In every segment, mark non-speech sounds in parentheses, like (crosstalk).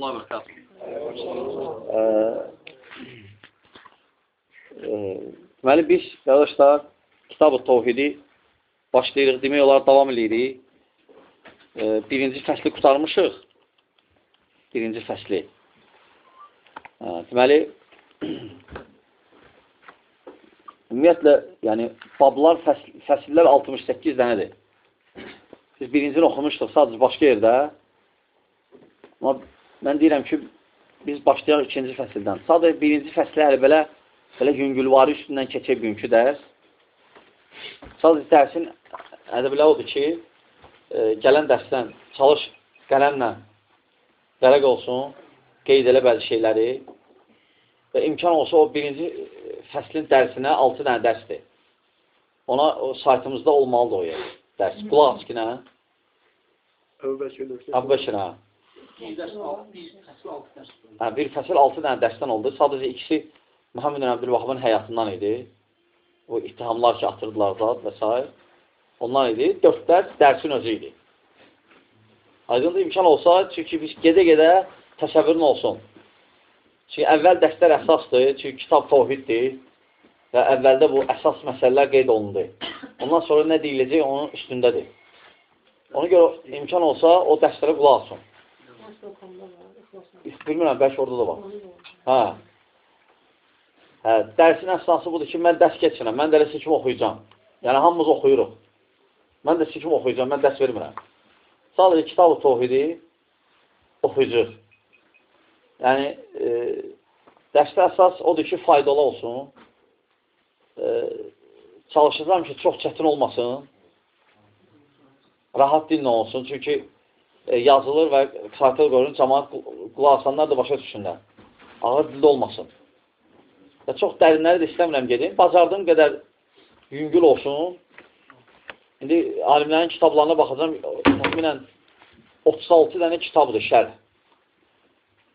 ve berekatuhu. Deməli, biz, qardaşlar, Kitab-ı Tovhidi başlayırıq, demək olar, davam edirik. Birinci fəsli qutarmışıq. Birinci fəsli. Deməli, (clears throat) ümumiyyətlə, yəni, bablar, fəsl, fəsillər 68 dənədir. Biz birincini oxumuşduq, sadəcə başqa yerdə. Amma mən deyirəm ki, biz başlayaq ikinci fəsildən. Sadəcə birinci fəsli hələ belə, belə yüngülvari üstündən keçək bugünkü dərs. Sadəcə dərsin ədəbilə odur ki, e, gələn dərsdən çalış qələmlə qərəq olsun, qeyd elə bəzi şeyləri və imkan olsa o birinci fəslin dərsinə 6 dənə dərsdir. Ona o saytımızda olmalıdır o yer. Dərs. Qulaq aç ki, nə? Əbbəkir, hə. Hə, bir fəsil 6 dənə dərsdən oldu. Sadəcə ikisi Muhammed Əbdülvahabın həyatından idi. O ittihamlar ki, atırdılar zat və s. Ondan idi. 4 dərs dərsin özü idi. Aydındır imkan olsa, çünki biz gedə-gedə təsəvvürün olsun. Çünki əvvəl dərslər əsasdır, çünki kitab tovhiddir və əvvəldə bu əsas məsələlər qeyd olundu. Ondan sonra nə deyiləcək, onun üstündədir. Ona görə imkan olsa, o dərslərə qulaq asın. Bilmirəm, bəlkə orada da var. Hə. Hə, dərsin əsası budur ki, mən dərs keçirəm, mən də elə sikim oxuyacam. Yəni, hamımız oxuyuruq. Mən də sikim oxuyacam, mən dərs vermirəm. Sadəcə kitab-ı tohidi oxuyucuq. Yəni, e, dərsdə əsas odur ki, faydalı olsun. E, çalışacağım ki, çox çətin olmasın rahat dinlə olsun. Çünki yazılır və kısatel qoyulur, cəmaat qulaq asanlar da başa düşsünlər. Ağır dildə olmasın. Və çox dərinləri də istəmirəm gedim. Bacardığım qədər yüngül olsun. İndi alimlərin kitablarına baxacağım. Müminən 36 dənə kitabdır, şərh.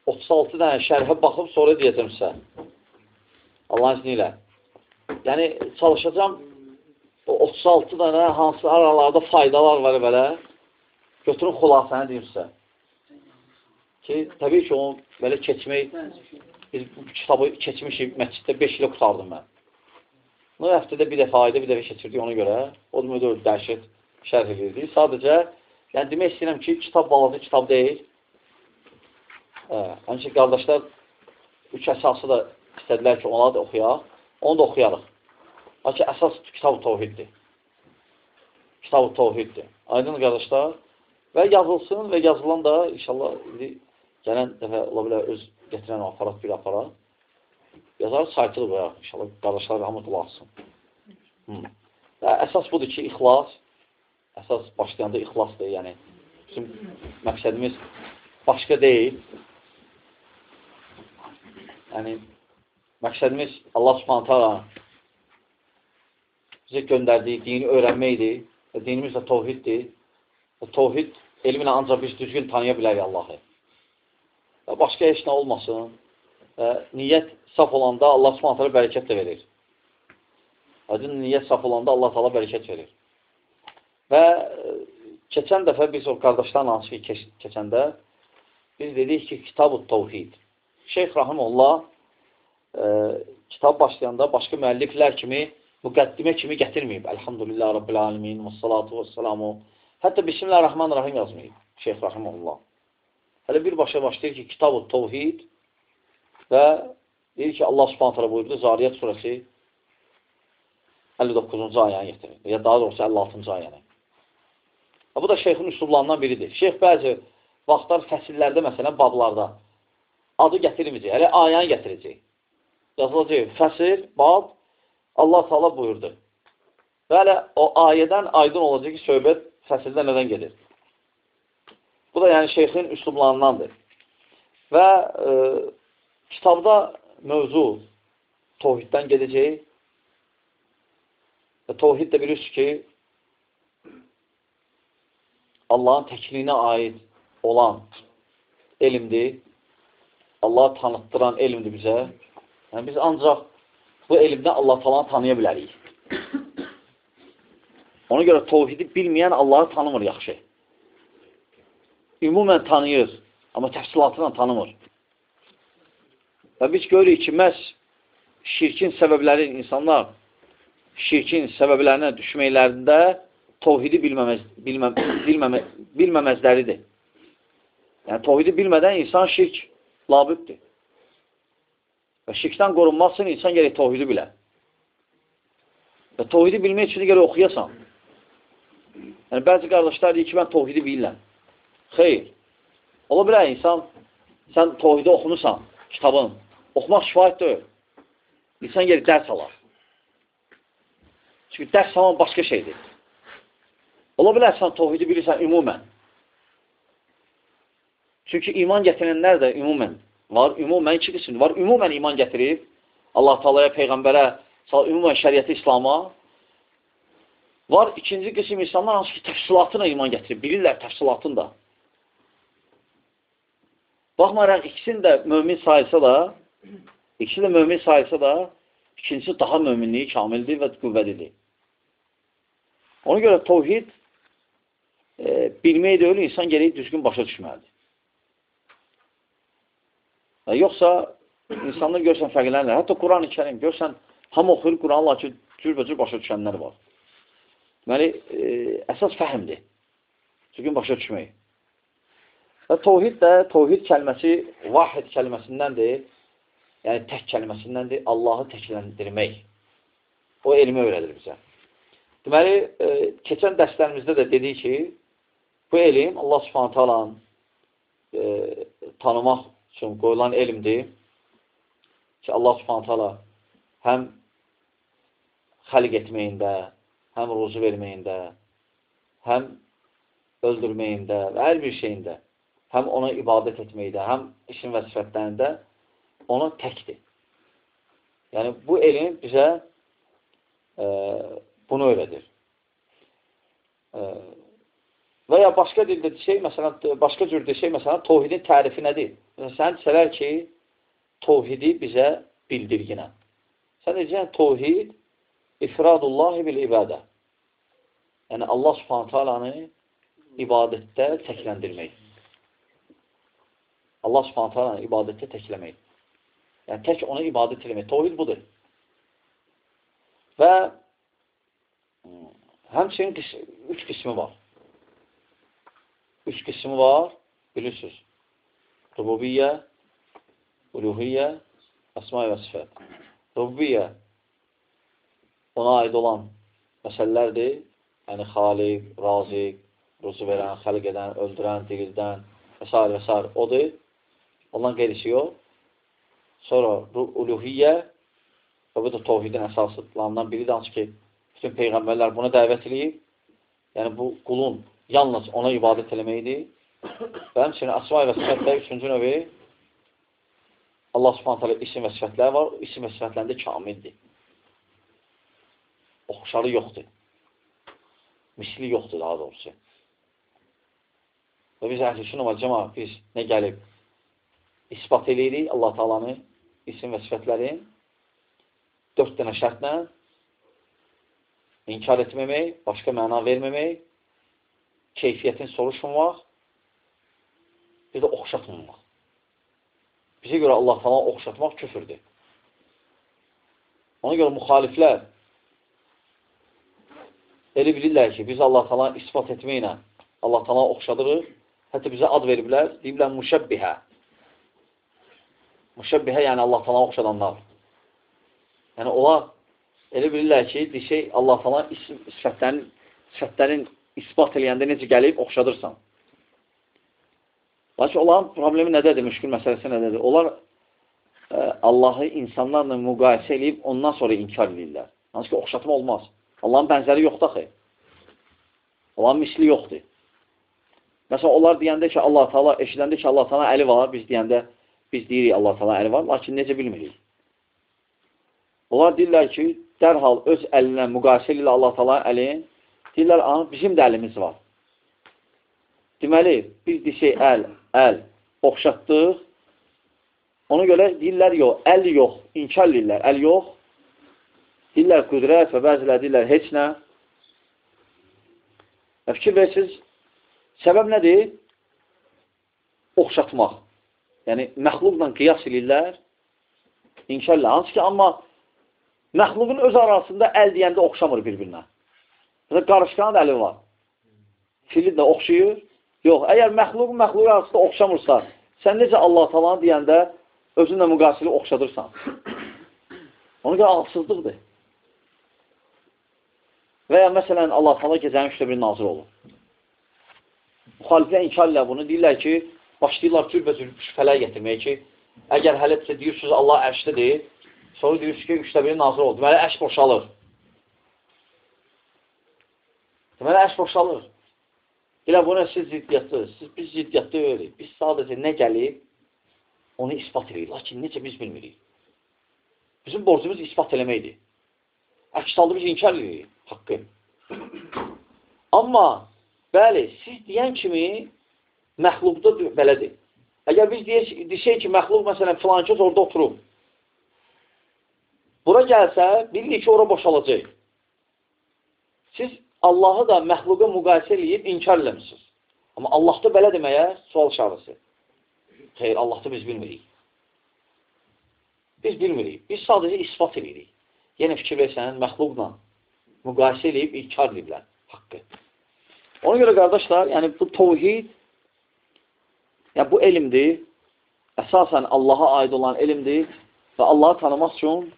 36 dənə şərhə baxıb sonra deyəcəm sizə. Allahın izni ilə. Yəni, çalışacağım o 36 dənə hansı aralarda faydalar var belə, götürün xülasəni deyim sizə. Ki, təbii ki, onu belə keçmək, biz bu kitabı keçmişik, məsciddə 5 ilə qutardım mən. Bu həftədə bir dəfə, ayda bir dəfə keçirdik ona görə, o da müdür dəhşət şərh edirdik. Sadəcə, yəni demək istəyirəm ki, kitab balaca kitab deyil. Hə, həmçin qardaşlar üç əsası da istədilər ki, onları da oxuyaq. Onu da oxuyarıq. Lakin əsas kitab-ı tovhiddir. Kitab-ı tovhiddir. Aydın qardaşlar. Və yazılsın və yazılan da inşallah indi gələn dəfə ola bilər öz gətirən aparat bir aparat. Yazar saytını qoyaq inşallah qardaşlar hamı qularsın. Hmm. Və əsas budur ki, ixlas. Əsas başlayanda ixlasdır. Yəni bizim məqsədimiz başqa deyil. Yəni məqsədimiz Allah Subhanahu taala bizə göndərdiyi dini öyrənməkdir. Və dinimiz də tovhiddir. Və tovhid elminə ancaq biz düzgün tanıya bilərik Allahı. Və başqa heç nə olmasın. Və niyyət saf olanda Allah subhanətələ bərəkət də verir. Aydın niyyət saf olanda Allah təala bərəkət verir. Və e, keçən dəfə biz o qardaşlarla hansı ki, keç keçəndə biz dedik ki, Kitab-ı Tovhid. Şeyx Rahimullah e, kitab başlayanda başqa müəlliflər kimi müqəddimə kimi gətirməyib. Elhamdülillah Rabbil alemin və salatu və selamu. Hətta Bismillahirrahmanirrahim yazmayıb Şeyx Rahimullah. Hələ birbaşa başlayır ki, Kitab-ı Tovhid və deyir ki, Allah subhanət hələ buyurdu, Zariyyət surəsi 59-cu ayəni getirir. Ya daha doğrusu 56-cı ayəni. Bu da şeyxin üslublarından biridir. Şeyx bəzi vaxtlar fəsillərdə, məsələn, bablarda adı gətirməyəcək, hələ ayəni gətirəcək. Yazılacaq fəsil, bab, Allah Taala buyurdu. Bəli, o ayədən aydın olacaq ki, söhbət fəsildə nədən gedir? Bu da yəni şeyxin üslublarındandır. Və e, kitabda mövzu tohiddən gedəcək. Və tohid də bilirsiniz ki, Allahın təkliyinə aid olan elmdir. Allah tanıtdıran elmdir bizə. Yəni, biz ancaq bu elmdə Allah talanı tanıya bilərik. Ona görə tovhidi bilməyən Allahı tanımır yaxşı. Ümumən tanıyır. amma təfsilatla tanımır. Və biz görürük ki, məhz şirkin səbəbləri insanlar şirkin səbəblərinə düşməklərində tovhidi bilməməz, bilmə, bilməmə, bilməməzləridir. Yəni, tovhidi bilmədən insan şirk labüddür. Və şirkdən qorunmaq üçün insan gerək tovhidi bilə. Və tovhidi bilmək üçün gerək oxuyasan. Yəni, bəzi qardaşlar deyir ki, mən tovhidi bilirəm. Xeyr. Ola bilər insan, sən tovhidi oxumusan, kitabın. Oxumaq kifayət deyil. İnsan gerək dərs alar. Çünki dərs tamam başqa şeydir. Ola bilər sən tovhidi bilirsən ümumən. Çünki iman gətirənlər də ümumən var. Ümumən iki qismdir. Var ümumən iman gətirib Allah Taalaya, peyğəmbərə, ümumən şəriəti İslam'a. Var ikinci qism insanlar hansı ki təfsilatına iman gətirib, bilirlər təfsilatını da. Baxmayaraq ikisini də mömin sayılsa da, ikisi də mömin sayılsa da, ikincisi daha möminliyi kamildir və qüvvəlidir. Ona görə tovhid e, bilmək deyil, insan gerək düzgün başa düşməlidir. E, yoxsa insanlar görsən fərqlənirlər. Hətta Quran-ı kərim görsən, hamı oxuyur Quran, lakin cürbəcür başa düşənlər var. Deməli, e, əsas fəhmdir. Düzgün başa düşmək. Və tovhid də, tovhid kəlməsi vahid kəlməsindəndir. Yəni, tək kəlməsindəndir. Allahı təkləndirmək. O elmi öyrədir bizə. Deməli, e, keçən dərslərimizdə də dedik ki, bu elm Allah subhanət alanın e, tanımaq üçün qoyulan elmdir ki, Allah subhanət ala həm xəliq etməyində, həm ruzu verməyində, həm öldürməyində və hər bir şeyində, həm ona ibadət etməkdə, həm işin və sifətlərində ona təkdir. Yəni, bu elm bizə e, bunu öyrədir. Və ya başqa dildə şey, məsələn, başqa cür desək, məsələn, tovhidin tərifi nədir? Məsələn, sən desələr ki, tovhidi bizə bildirginə. Sən deyəcəksən, tovhid ifradullahi bil ibadə. Yəni, Allah subhanətə alanı ibadətdə təkləndirmək. Allah subhanətə alanı ibadətdə təkləmək. Yəni, tək ona ibadət eləmək. Tovhid budur. Və həmçinin üç qismi var. Üç qismi var, bilirsiniz. Rububiyyə, uluhiyyə, əsma və sifət. Rububiyyə ona aid olan məsələlərdir. Yəni, xaliq, raziq, ruzu verən, xəlq edən, öldürən, dirildən və s. və s. Odur. Ondan qeyrisi yox. Sonra uluhiyyə və bu da tovhidin əsaslarından biridir. Hansı ki, bütün peyğəmbərlər buna dəvət edib. Yəni, bu qulun yalnız ona ibadət eləməkdir. Və həmçinin əsma və sifətlər üçüncü növü Allah subhanət hələ isim və sifətlər var. İsim və sifətlərində kamildir. Oxşarı yoxdur. Misli yoxdur daha doğrusu. Və biz əhlüsün var, cəma, biz nə gəlib? İspat eləyirik Allah Taalanı isim və sifətlərin dörd dənə şərtlə inkar etməmək, başqa məna verməmək, keyfiyyətin soruşmamaq, bir də oxşatmamaq. Bizə görə Allah falan oxşatmaq küfürdür. Ona görə müxaliflər elə bilirlər ki, biz Allah falan ispat etməklə Allah falan oxşadırıq, hətta bizə ad veriblər, deyiblər müşəbbihə. Müşəbbihə yəni Allah falan oxşadanlar. Yəni, onlar elə bilirlər ki, desək, Allah falan sifətlərin, sifətlərin ispat eləyəndə necə gəlib, oxşadırsan. Lakin onların problemi nədədir, müşkül məsələsi nədədir? Onlar e, Allahı insanlarla müqayisə eləyib, ondan sonra inkar edirlər. Hansı ki, oxşatma olmaz. Allahın bənzəri yoxdur axı. Allahın misli yoxdur. Məsələn, onlar deyəndə ki, Allah Taala eşidəndə ki, Allah Taala əli var, biz deyəndə biz deyirik Allah Taala əli var, lakin necə bilmirik. Onlar deyirlər ki, dərhal öz əlinə müqayisə ilə Allah tala əlin, deyirlər, aha, bizim də əlimiz var. Deməli, biz desək əl, əl oxşatdıq, ona görə deyirlər, yox, əl yox, inkar deyirlər, əl yox, deyirlər qüdrət və bəzilər deyirlər heç nə. Və fikir versiniz, səbəb nədir? oxşatmaq. Yəni, məxluqla qiyas edirlər. İnşallah. Hansı ki, amma məxluqun öz arasında əl deyəndə oxşamır bir-birinə. Mesela qarışqanın əli var. Fili də oxşayır. Yox, əgər məxluq məxluq arasında oxşamırsa, sən necə Allah talanı deyəndə özünlə müqasili oxşadırsan. Ona görə ağılsızlıqdır. Və ya məsələn, Allah taala gecənin üçdə bir nazir olur. Müxaliflər inkarla bunu deyirlər ki, başlayırlar cürbəcür şübhələr gətirməyə ki, əgər hələdirsə deyirsiniz Allah ərşlidir, sonra deyirsiniz ki, üçdə biri nazir oldu. Deməli, ərş boşalır. Deməli, ərş boşalır. Elə buna siz ziddiyyatlı, siz, biz ziddiyyatlı öyrək. Biz sadəcə nə gəlib, onu ispat edirik. Lakin necə biz bilmirik. Bizim borcumuz ispat eləməkdir. Əks halda biz inkar edirik haqqı. Amma, bəli, siz deyən kimi məxluqda belədir. Əgər biz deyək ki, məxluq, məsələn, filan kəs orada oturub, bura gəlsə, bilirik ki, ora boşalacaq. Siz Allahı da məxluqa müqayisə eləyib inkar eləmişsiniz. Amma Allahda belə deməyə sual şarısı. Xeyr, Allahda biz bilmirik. Biz bilmirik. Biz sadəcə ispat edirik. Yenə fikir versən, məxluqla müqayisə eləyib inkar ediblər haqqı. Ona görə qardaşlar, yəni bu tovhid, yəni bu elmdir, əsasən Allaha aid olan elmdir və Allahı tanımaq üçün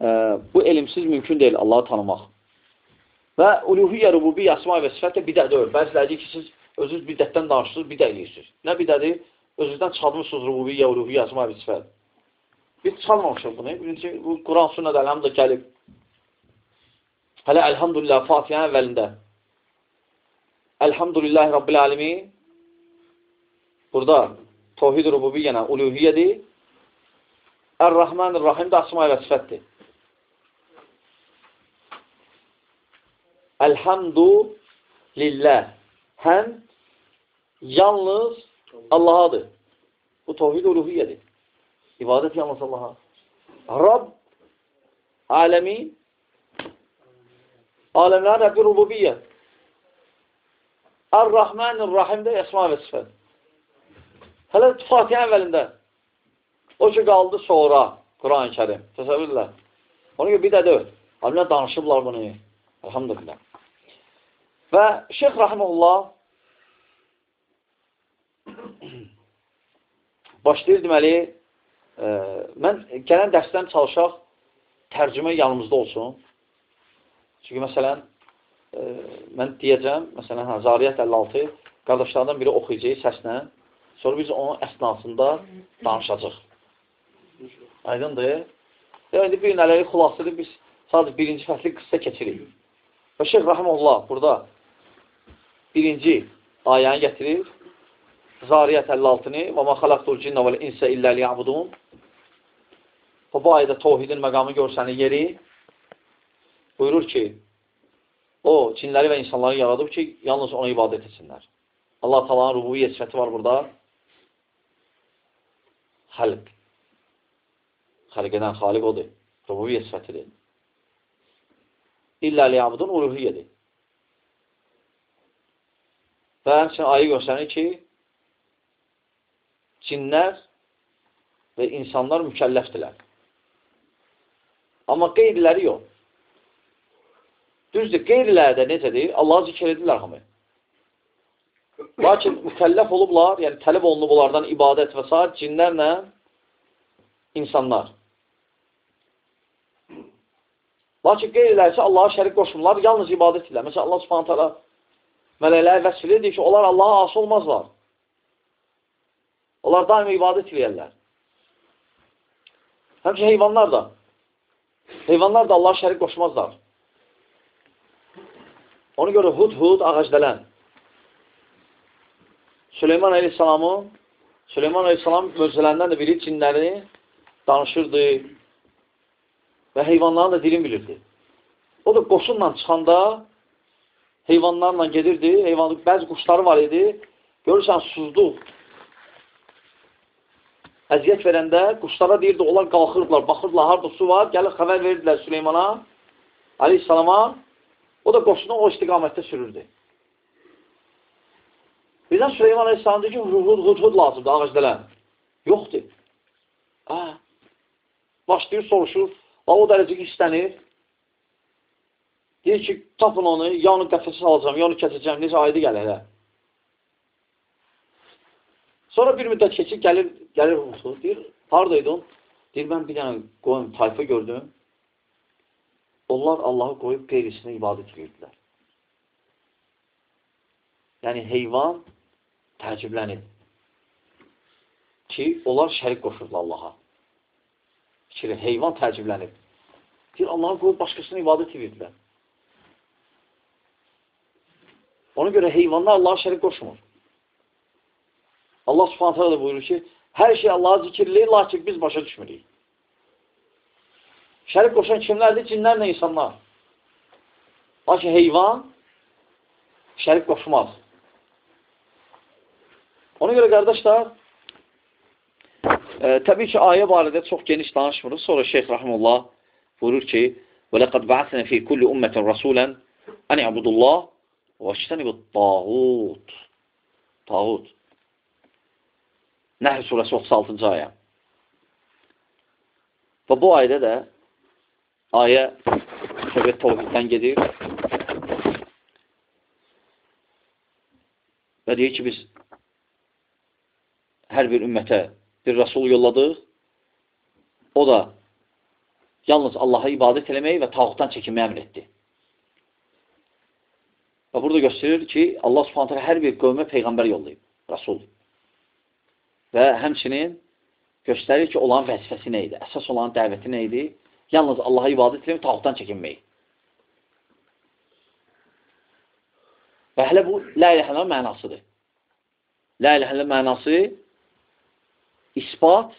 e, bu elmsiz mümkün deyil Allahı tanımaq. Və uluhiyyə, rububiyyə, əsma və sifət də bidət deyil. Bəziləri deyir ki, siz özünüz bidətdən danışırsınız, bidə eləyirsiniz. Nə bidədir? Özünüzdən çıxartmışsınız rububiyyə, uluhiyyə, əsma və sifət. Biz çıxarmamışıq bunu. Birinci, bu Quran sünnədə əlhamdə gəlib. Hələ əlhamdülillah Fatihənin əvvəlində. Əlhamdülillahi Rabbil alemin. Burada tohid rububiyyənə uluhiyyədir. Ər-Rahmanir-Rahim də əsma və sifətdir. Elhamdu lillah. Həm yalnız Allah'adır. Bu tevhid uluhiyedir. İbadet yalnız Allah'a. Rab alemin alemler Rabbi rububiyye. Er-Rahmanir-Rahim'de esma ve sıfat. Hele Fatiha əvvəlində. O ki, qaldı sonra Quran-ı Kerim. Təsəvvürlər. Ona görə bir də deyil. Alimlər danışıblar bunu. Elhamdülillah. Və Şeyx Rahimullah başlayır deməli, e, mən gələn dərsdən çalışaq tərcümə yanımızda olsun. Çünki məsələn, e, mən deyəcəm, məsələn, hə, Zariyyət 56 qardaşlardan biri oxuyacaq səslə, sonra biz onun əsnasında danışacaq. Aydındır. Yəni, bir nələri xülasıdır, biz sadəcə birinci fəsli qıssa keçirik. Və Şeyx Rahimullah burada birinci ayəni gətirir. Zariyyət 56-nı və mə xalaqtul cinnə vəl insə illə liyabudun bu ayədə tovhidin məqamı görsənir yeri buyurur ki, o cinləri və insanları yaradıb ki, yalnız ona ibadət etsinlər. Allah talanın rububiyyə sifəti var burada. Xəlq. Xəlq edən xaliq odur. Rububiyyə sifətidir. İllə liyabudun uluhiyyədir. Və həmçinin ayı göstərir ki, cinlər və insanlar mükəlləfdirlər. Amma qeyriləri yox. Düzdür, qeyriləri də necədir? Allah zikr edirlər hamı. Lakin mükəlləf olublar, yəni tələb olunub onlardan ibadət və s. cinlərlə insanlar. Lakin qeyriləri isə Allaha şərik qoşmurlar, yalnız ibadət edirlər. Məsələn, Allah subhanət hələ mələkləri vəsf edir ki, onlar Allaha asi olmazlar. Onlar daima ibadət edirlər. Həmçə heyvanlar da. Heyvanlar da Allah şərik qoşmazlar. Ona görə hud-hud ağacdələn. Süleyman Aleyhisselamın Süleyman Aleyhisselam möcüzələrindən də biri cinləri danışırdı və heyvanların da dilin bilirdi. O da qoşunla çıxanda heyvanlarla gedirdi. Heyvan, bəzi quşları var idi. Görürsən, suzduq. Əziyyət verəndə quşlara deyirdi, onlar qalxırdılar, baxırdılar, harada su var, gəlir xəbər verirdilər Süleymana, aleyhissalama. O da qoşunu o istiqamətdə sürürdü. Birdən Süleyman Aleyhisselam deyir ki, hudhud, hudhud lazımdır ağacdələn. Yoxdur. Hə. Başlayır, soruşur. O dərəcə istənir. Deyir ki, tapın onu, ya onu qəfəsə salacam, ya onu kəsəcəm, necə aydı gəlir hə. Sonra bir müddət keçir, gəlir, gəlir hudhud, deyir, haradaydın? Deyir, mən bir dənə qoyum, tayfa gördüm. Onlar Allahı qoyub qeyrisinə ibadət edirdilər. Yəni, heyvan təəccüblənib ki, onlar şərik qoşurlar Allaha. Fikri, heyvan təəccüblənib. Deyir, Allahı qoyub başqasına ibadət edirdilər. Ona görə heyvanlar Allaha şərik qoşmur. Allah subhanətə da buyurur ki, hər şey Allaha zikirləyir, lakin biz başa düşmürük. Şərik qoşan kimlərdir? Cinlərlə insanlar. Lakin heyvan şərik qoşmaz. Ona görə qardaşlar, e, təbii ki, ayə barədə çox geniş danışmırıq. Sonra Şeyx Rahimullah buyurur ki, وَلَقَدْ بَعْثَنَا فِي كُلِّ أُمَّةٍ رَسُولًا أَنِ عَبُدُ اللّٰهِ وَاجْتَنِبُ الطَّاغُوتِ Tağut. Nəhl surəsi 36-cı ayə. Və bu ayədə də ayə söhbət təvhiddən gedir. Və deyir ki, biz hər bir ümmətə bir rəsul yolladıq. O da yalnız Allaha ibadət eləməyi və tağutdan çəkinməyi əmr etdi. Və burada göstərir ki, Allah subhanətə hər bir qövmə Peyğəmbər yollayıb, rəsul. Və həmçinin göstərir ki, olan vəzifəsi nə idi? Əsas olan dəvəti nə idi? Yalnız Allaha ibadət eləmək, tağutdan çəkinmək. Və hələ bu lə iləhələ mənasıdır. Lə iləhələ mənası ispat,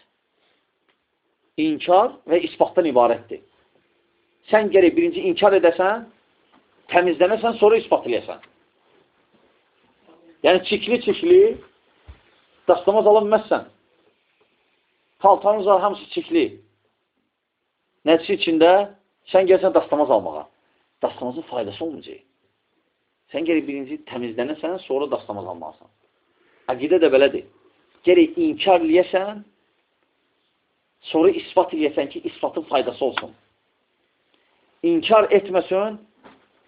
inkar və isbatdan ibarətdir. Sən gərək birinci inkar edəsən, təmizlənəsən, sonra ispat eləyəsən. Yəni, çikli-çikli dastamaz alınməzsən. Paltanız var, hamısı çikli. Nəticə içində sən gəlsən dastamaz almağa. Dastamazın faydası olmayacaq. Sən gərək birinci təmizlənəsən, sonra dastamaz almalısan. Əqidə də belədir gerək inkar eləyəsən, sonra ispat eləyəsən ki, isbatın faydası olsun. İnkar etməsən,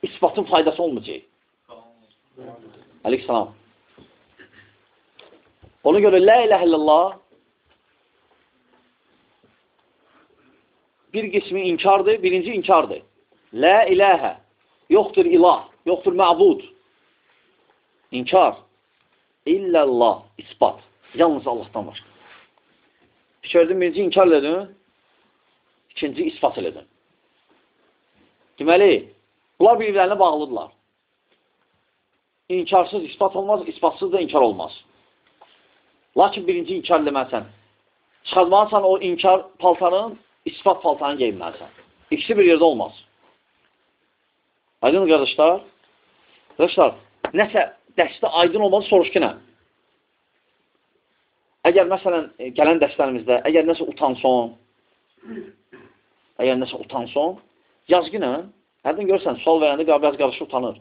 isbatın faydası olmayacaq. Aleyhisselam. Ona görə la ilahe illallah bir qismi inkardır, birinci inkardır. La ilahə, yoxdur ilah, yoxdur məbud. İnkar. İllallah, ispat. Yalnız Allahdan başqa. Fikirdə birinci inkar edin, ikinci ispat edin. Deməli, bunlar bir-birlərinə bağlıdırlar. İnkarsız ispat olmaz, ispatsız da inkar olmaz. Lakin birinci inkar eləməlisən. Çıxartmalısan o inkar paltarın, ispat paltarını geyinməlisən. İkisi bir yerdə olmaz. Aydın qardaşlar? Qardaşlar, nəsə dəstə aydın olmalı soruş ki nə? Əgər məsələn, e, gələn dərslərimizdə, əgər nəsə utanson, əgər nəsə utanson, yazgınə, hərdən görürsən, sual verəndə biraz qarşı utanır.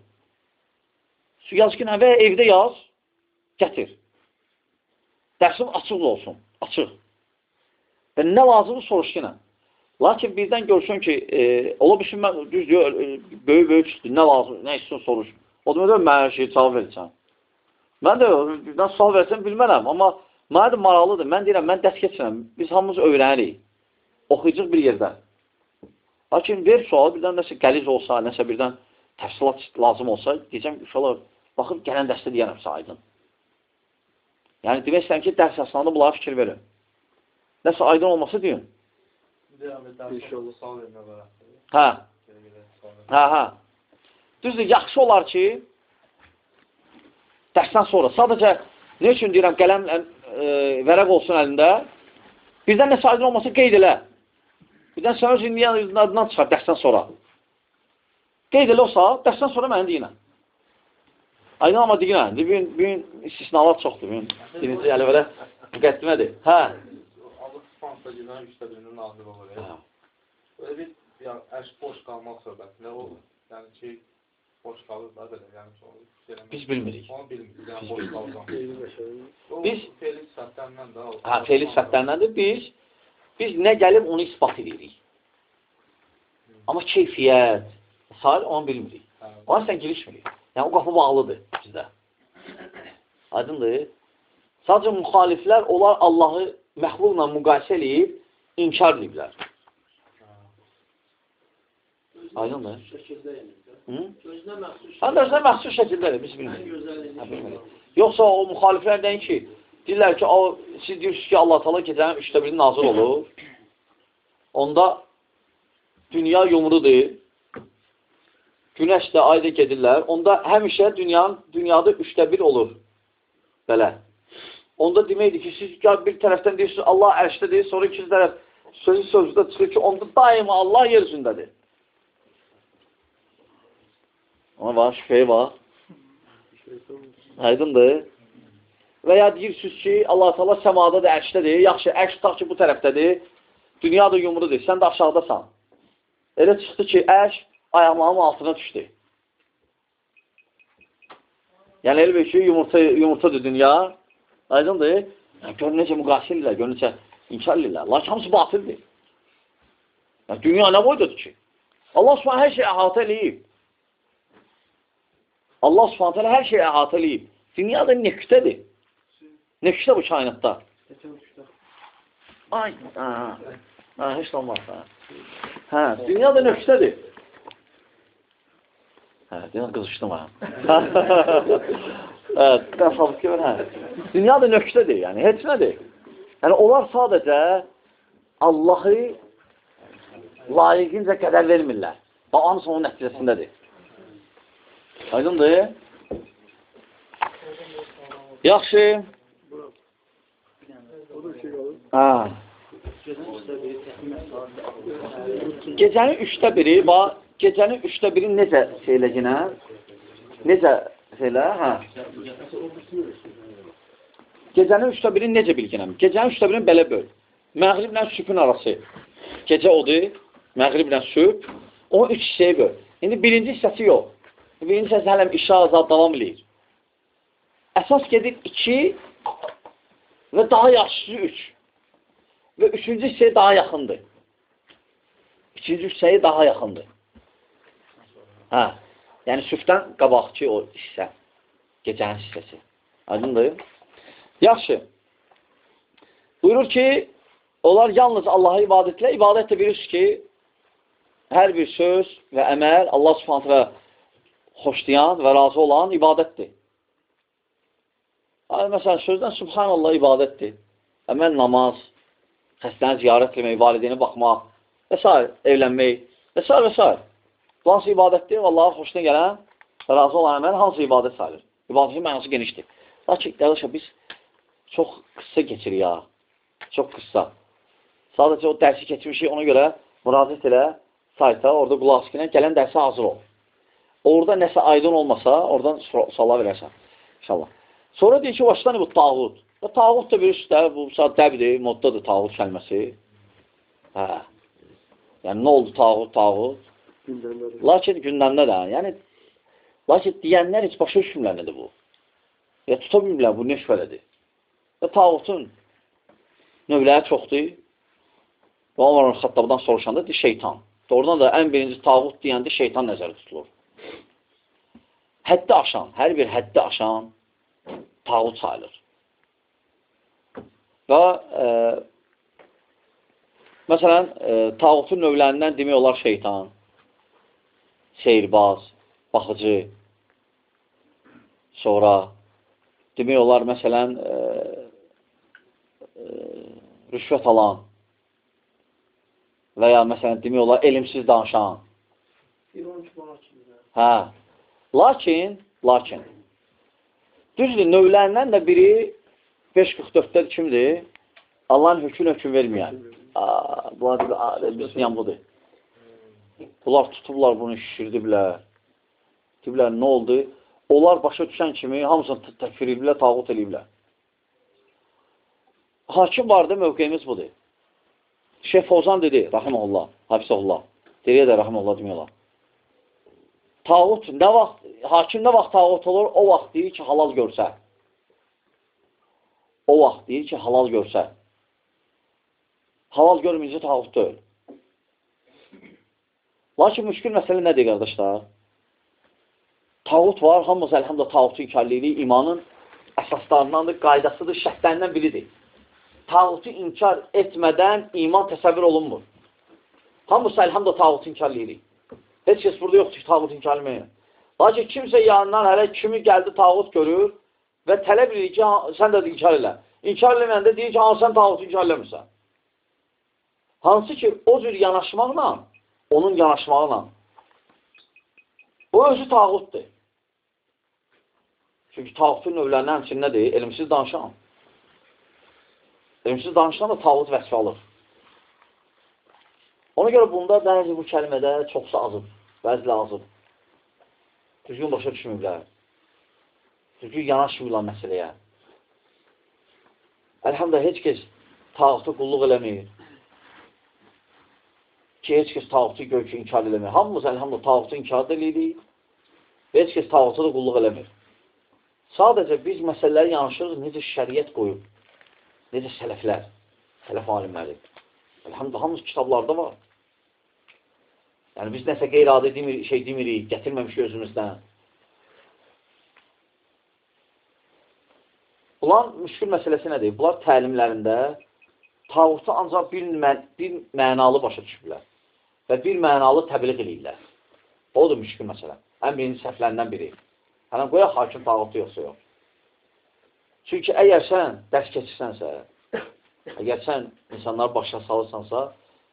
Yazgınə və evdə yaz, gətir. Dərsim açıq olsun, açıq. Və nə lazımı soruşginə. Lakin birdən görsün ki, e, ola bilsin, mən düz deyir, böyük-böyük çıxdı, nə lazım, nə istəyirsin soruş. O demək, mən hər şeyi cavab verəcəm. Mən də birdən sual versəm bilmərəm, amma Mənə də maraqlıdır. Mən deyirəm, mən dərs keçirəm. Biz hamımız öyrənirik. Oxuyacaq bir yerdə. Lakin ver sualı, birdən nəsə qəliz olsa, nəsə birdən təfsilat lazım olsa, deyəcəm, uşaqlar, baxıb gələn dərsdə deyərəm aydın. Yəni, demək istəyəm ki, dərs əsnasında bunlara fikir verin. Nəsə aydın olmasa deyin. Hə. Hə, hə. Düzdür, yaxşı olar ki, dərsdən sonra sadəcə, nə üçün deyirəm, qələmlə e, vərəq olsun əlində. Birdən nəsə aydın olmasa qeyd elə. Birdən sən öz indiyan adından çıxar dərsdən sonra. Qeyd elə olsa, dərsdən sonra mənə deyinə. Aydın amma deyinə. Bir gün, istisnalar çoxdur. Bir gün, birinci ələvədə müqəddimədir. Hə. Günə üçdə birinin nazir olur. Ya. Böyle bir ya, əş boş qalmaq söhbətində o, yəni ki, boş qalır da belə, yəni onu Biz bilmirik. Onu bilmirik, yəni boş. O Biz- feli sifətlərindən də Ha, fe'li sifətlərindəndir. Biz biz nə gəlib onu isbat edirik. Amma keyfiyyət, sair onu bilmirik. Hə, Ona sən girişmirik. Yəni o qapı bağlıdır bizdə. (coughs) Aydındır? Sadəcə müxaliflər onlar Allahı məxluqla müqayisə edib inkar ediblər. hə. Həm də özünə məxsus şəkildədir, biz bilmirik. Hə. Yoxsa o müxaliflər deyir ki, deyirlər ki, o, siz deyirsiniz ki, Allah Taala gecənin üçdə biri nazil olur. Onda dünya yumrudur. Günəş də, ay da gedirlər. Onda həmişə dünyanın, dünyada üçdə bir olur. Belə. Onda deməkdir ki, siz gəl bir tərəfdən deyirsiniz, Allah ərşdədir, sonra ikinci tərəf sözü sözdə çıxır ki, onda daima Allah yer üzündədir. Ona var, şübhəyə var. Aydındır. Və ya deyirsiniz ki, Allah Taala səmada da ərşdədir. Yaxşı, ərş tutaq ki, bu tərəfdədir. Dünya da yumrudur. Sən də aşağıdasan. Elə çıxdı ki, ərş ayaqlarının altına düşdü. Yəni elə bir yumurta, yumurtadır dünya. Aydındır. Yəni, gör necə müqayisə edirlər, gör necə inkar edirlər. Lakin hamısı batildir. Yəni, dünya nə boydadır ki? Allah subhanə hər şey əhatə eləyib. Allah subhanətələ hər şeyi əhatə eləyib. Dünya da nöqtədir. Nöqtə bu kainatda. Ay, ha, ha, heç olmaz. Hə, dünya da nöqtədir. Hə, dünya qızışdım ha. (laughs) evet, ben sabit ki, hə. Dünya da nöqtədir, yəni heç nədir. Yəni onlar sadəcə Allahı layiqincə qədər vermirlər. Bax, hamısı onun nəticəsindədir. Aydındır? Yaxşı. Ha. Gecənin üçdə biri, bax, gecənin üçdə biri necə şeyləginə? Necə şeylə? Hə. Gecənin üçdə biri necə bilginəm? Gecənin üçdə birini belə böl. Məğriblə sübhün arası. Gecə odur, məğriblə sübh. O üç hissəyə böl. İndi birinci hissəsi yox. Birinci hissəsi hələm işə azad davam edir. Əsas gedir 2 və daha yaxşısı 3. Və üçüncü hissəyə daha yaxındır. İkinci hissəyə daha yaxındır. Hə. Yəni sübhdən qabaqçı o hissə. Gecənin hissəsi. Aydındır? Yaxşı. Buyurur ki, onlar yalnız Allaha ibadətlə, ibadət də bilirsiniz ki, hər bir söz və əməl Allah subhanətə və xoşlayan və razı olan ibadətdir. Ay, məsələn, sözdən Subhanallah ibadətdir. Əməl namaz, xəstəni ziyarət etmək, valideyni baxmaq və s. evlənmək və s. və s. Bu hansı ibadətdir? Allah'a xoşuna gələn razı olan əməl hansı ibadət sayılır? İbadətin mənası genişdir. Lakin, qardaşlar, biz çox qısa keçirik ya. Çox qısa. Sadəcə o dərsi keçmişik, ona görə müraciət elə sayta, orada qulaq askinə, gələn dərsə hazır ol. Orada nəsə aydın olmasa, oradan suala verərsən. İnşallah. Sonra deyir ki, başdan bu tağut. Və tağut da bilirsiniz də, bu saat dəbdir, moddadır tağut kəlməsi. Hə. Yəni, nə oldu tağut, tağut? Lakin gündəmdə də, yəni, lakin deyənlər heç başa düşmürlər bu. Ya tuta bilmirlər, bu nə şübhələdir. Və tağutun növləri çoxdur. Və Ömər Xattabdan soruşanda deyir, şeytan. Doğrudan da ən birinci tağut deyəndə şeytan nəzərdə tutulur. Həddi aşan, hər bir həddi aşan tağut sayılır. Və e, məsələn, e, tağutun növlərindən demək olar şeytan, seyrbaz, baxıcı, sonra demək olar, məsələn, e, e, rüşvət alan və ya məsələn, demək olar, elmsiz danışan. Hə. Lakin, lakin, düzdür, növlərindən də biri 5.44-də kimdir? Allahın hökmünə hökm verməyən. Aa, bu adı Müslüman budur. Bunlar tutublar bunu şişirdiblər. Deyiblər, nə oldu? Onlar başa düşən kimi hamısını təkfir ediblər, tağut ediblər. Hakim vardı, mövqeyimiz budur. Şeyh Fozan dedi, rahiməhullah, hafizəhullah. Deriyə də rahiməhullah demiyorlar. tağut nə vaxt, hakim nə vaxt tağut olur? O vaxt deyir ki, halal görsə. O vaxt deyir ki, halal görsə. Halal görməyəcə tağut deyil. Lakin müşkül məsələ nədir, qardaşlar? Tağut var, hamımız əlhamdə tağutu inkarlıyıq, imanın əsaslarındandır, qaydasıdır, şərtlərindən biridir. Tağutu inkar etmədən iman təsəvvür olunmur. Hamısı əlhamdə tağutu inkarlıyıq. Heç kəs burada yoxdur ki, tağut inkar etməyin. Lakin kimsə yanından hələ kimi gəldi tağut görür və tələb edir ki, sən də inkar elə. İnkar eləməyəndə deyir ki, sən tağutu inkar eləmirsən. Hansı ki, o cür yanaşmaqla, onun yanaşmaqla, o özü tağutdur. Çünki tağutun növlərindən həmçin nədir? Elmsiz danışan. Elmsiz danışan da tağut vəsfi alır. Ona görə bunda bəzi bu kəlmədə çoxsa azıb, bəzi lazım. Düzgün başa düşmürlər. Düzgün yanaşmırlar məsələyə. Əlhamdə heç kəs tağutu qulluq eləmir. Ki, heç kəs tağutu gör ki, inkar eləmir. Hamımız əlhamdə tağutu inkar edirik və heç kəs tağutu da qulluq eləmir. Sadəcə biz məsələləri yanaşırıq necə şəriət qoyub, necə sələflər, sələf alimləri. Əlhamdə hamımız kitablarda var. Yəni biz nəsə qeyri-adi demir, şey demirik, gətirməmişik özümüzdən. Bunlar müşkül məsələsi nədir? Bunlar təlimlərində tağutu ancaq bir, mən, bir mənalı başa düşürlər və bir mənalı təbliğ edirlər. Odur müşkül məsələ. Ən birinci səhvlərindən biri. Hələn qoya hakim tağutu yoxsa yox. Çünki əgər sən dərs keçirsənsə, əgər sən insanları başa salırsansa,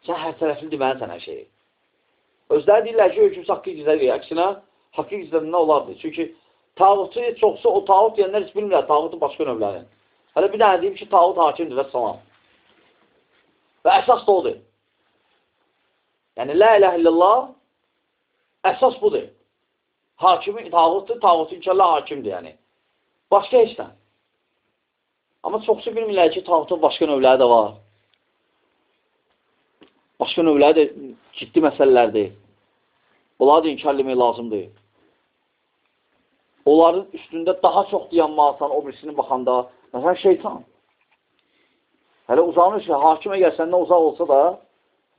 sən hər tərəfli deməlisən hər şeyi. Özləri deyirlər ki, höküm haqqı gizlədir. Əksinə, haqqı gizlədində olardı. Çünki tağutu çoxsa o tağut deyənlər heç bilmirlər tağutun başqa növlərini. Hələ bir dənə deyim ki, tağut hakimdir və salam. Və əsas da odur. Yəni, la ilə illallah əsas budur. Hakimi tağutdur, tağutu inşallah hakimdir yəni. Başqa nə. Amma çoxsu bilmirlər ki, tağutun başqa növləri də var. Başqa növləri də ciddi məsələlərdir. Bunları da inkar eləmək lazımdır. Onların üstündə daha çox dayanmalısan o birisini baxanda. Məsələn, şeytan. Hələ uzanır ki, hakim əgər səndən uzaq olsa da,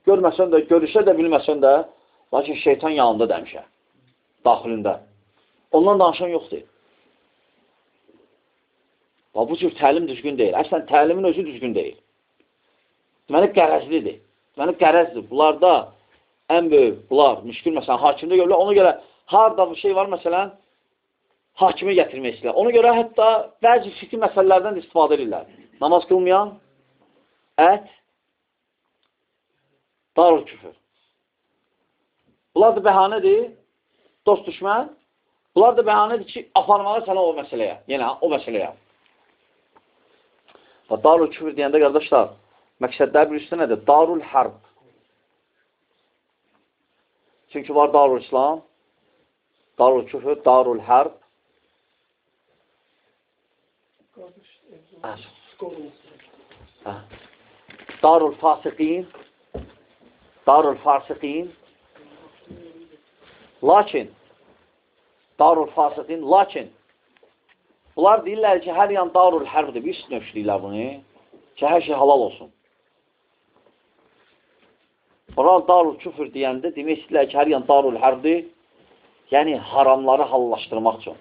görməsən də, görüşə də bilməsən də, lakin şeytan yanında dəmişə daxilində. Ondan danışan yoxdur. Və bu cür təlim düzgün deyil. Əslən, təlimin özü düzgün deyil. Deməli, qərəzlidir. Deməli, qərəzdir. Bunlarda ən böyük, bunlar, müşkül məsələn, hakimdə görürlər. Ona görə harada bir şey var, məsələn, hakimi gətirmək istəyirlər. Ona görə hətta bəzi fikri məsələlərdən istifadə edirlər. Namaz qılmayan, ət, darul küfür. Bunlar da bəhanədir dost düşmən, bunlar da bəhanədir ki, aparmalı sənə o məsələyə, yenə o məsələyə. Və darul küfür deyəndə, qardaşlar, məqsədlər bir üstə nədir? Darul hərb. Çünki var darul İslam, darul küfür, darul hərb. Darul fasiqin, darul fasiqin, Lakin, darul fasiqin, lakin, bunlar deyirlər ki, hər yan darul hərbdir, bir növ deyirlər bunu, ki, hər şey halal olsun. Oral darul küfür deyəndə demək istəyirlər ki, hər yan darul hərbdir, yəni haramları hallaşdırmaq üçün.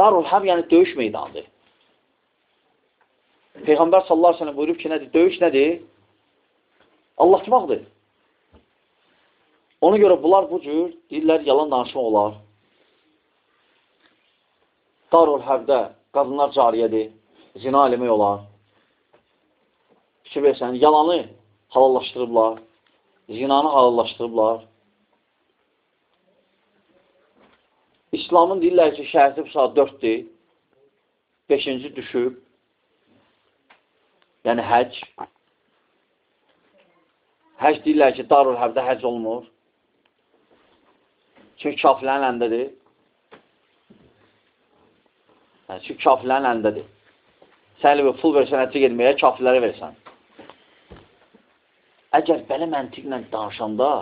Darul hərb yəni döyüş meydanıdır. Peyğəmbər sallallahu aleyhi ve sellem buyurub ki, nədir? Döyüş nədir? Allahçmaqdır. Ona görə bunlar bu cür deyirlər, yalan danışmaq olar. Darul hərdə qadınlar cariyədir, zina eləmək olar. Fikir versən, yalanı halallaşdırıblar, zinanı halallaşdırıblar. İslamın deyirlər ki, şəhəti bu saat 4-dir, 5-ci düşüb, yəni həc. Həc deyirlər ki, darul hərdə həc olmur. Çünki kafirlərin əlindədir. Yəni, çünki kafirlərin əlindədir. Sən elə pul versən, həcə getməyə, kafirlərə versən. Əgər belə məntiqlə danışanda,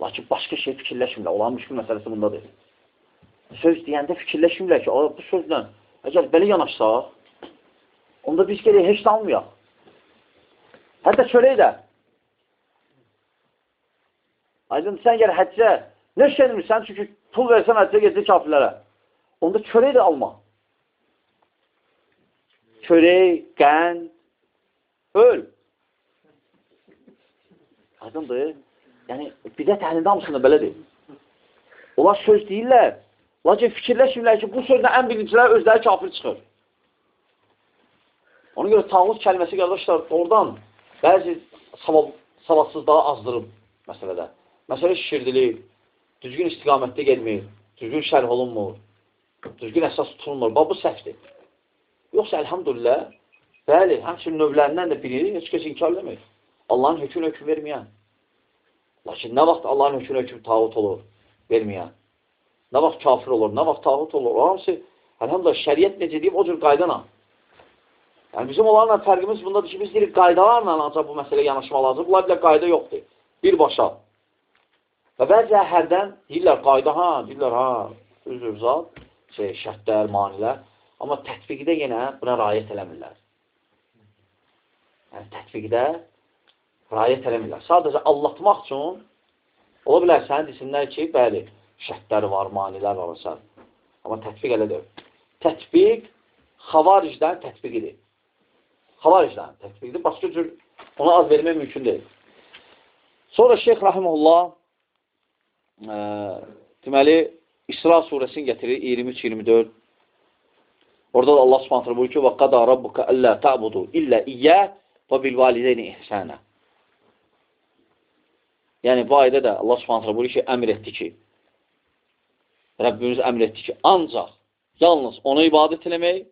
Lakin başqa şey fikirləşmirlər. Olan müşkül məsələsi bundadır. Söz deyəndə fikirləşmirlər ki, bu sözlə əgər belə yanaşsaq, onda biz gələk heç də almayaq. Hətta çörək də. Aydın, sən gəl həccə, nə işlənmirsən? Çünki pul versən həccə gedir kafirlərə. Onda çörək də alma. Çörək, qən, öl. Aydındır. Yəni, bidət əhlində hamısında belədir. Onlar söz deyirlər, lakin fikirləşmirlər ki, bu sözlə ən birincilər özləri kafir çıxır. Ona görə tağut kəlməsi, qardaşlar, oradan bəzi savadsızlığa azdırıb məsələdə. Məsələ şişirdilir, düzgün istiqamətdə gelmir, düzgün şərh olunmur, düzgün əsas tutulmur. Bax, bu səhvdir. Yoxsa, əlhamdülillah, bəli, həmçinin növlərindən də biri heç kəs inkar eləmir. Allahın hökmünə hökm verməyən. Lakin nə vaxt Allahın hökmünə hökm tağut olur, verməyən. Nə vaxt kafir olur, nə vaxt tağut olur. O hamısı, əlhamdülillah, şəriət necə deyib, o cür qaydana. Yəni, bizim onlarla fərqimiz bundadır ki, biz deyirik, qaydalarla ancaq bu məsələ yanaşma lazım. Bunlar bilə qayda yoxdur. Birbaşa. Və bəzə hərdən deyirlər, qayda, ha, deyirlər, ha, üzr zat, şey, şərtlər, manilər. Amma tətbiqdə yenə buna rayət eləmirlər. Yəni, tətbiqdə rayət eləmirlər. Sadəcə allatmaq üçün ola bilər sənə desinlər ki, bəli, şərtlər var, manilər var, sən. Amma tətbiq elə deyil. Tətbiq xavaricdən tətbiqidir. Xavaricdən tətbiqidir. Başqa cür ona az vermək mümkün deyil. Sonra Şeyx Rahimullah ə, deməli, İsra surəsini gətirir 23-24. Orada da Allah Subhanahu buyurur ki: "Və qada rabbuka alla ta'budu illa iyyah və bil valideyni ihsana." Yəni bu ayədə də Allah Subhanahu buyurur ki, əmr etdi ki, Rəbbimiz əmr etdi ki, ancaq yalnız ona ibadət eləmək,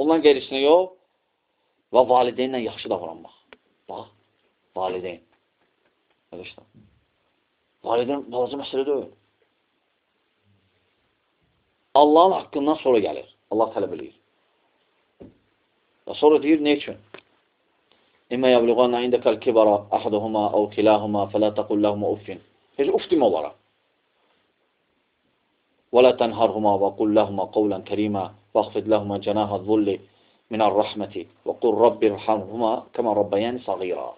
ondan qeyrisinə yox və valideynlə yaxşı davranmaq. Bax, valideyn. Arkadaşlar. Valideyn balaca məsələ deyil. Allahın haqqından sonra gəlir. Allah tələb edir. Və sonra deyir, nə üçün? İmmə yəbliğanna indəkəl kibara əhaduhuma əv kilahuma fələ təqul ləhumə uffin. Heç uff demə onlara. Və lə tənharhuma və qul ləhumə qavlən kərimə və əxfid ləhumə cənahə zulli minər rəhməti və qul rabbi rhamhuma kəmə rabbayəni sağira.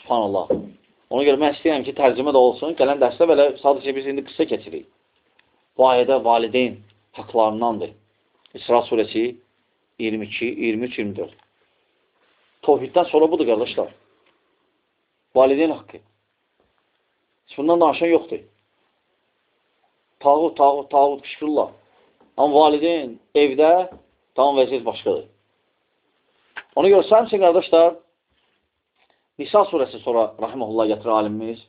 Subhanallah. Ona görə mən istəyirəm ki, tərcümə də olsun. Gələn dərsdə belə sadəcə biz indi qısa keçirik. Bu ayədə valideyn haqlarındandır. İsra surəsi 22, 23, 24. Tohiddən sonra budur, qardaşlar. Valideyn haqqı. Bundan danışan yoxdur. Tağut, tağut, tağut, qışqırlar. Amma valideyn evdə tam vəziyyət başqadır. Ona görə üçün, qardaşlar, Nisa surəsi sonra rahimehullah gətirir alimimiz.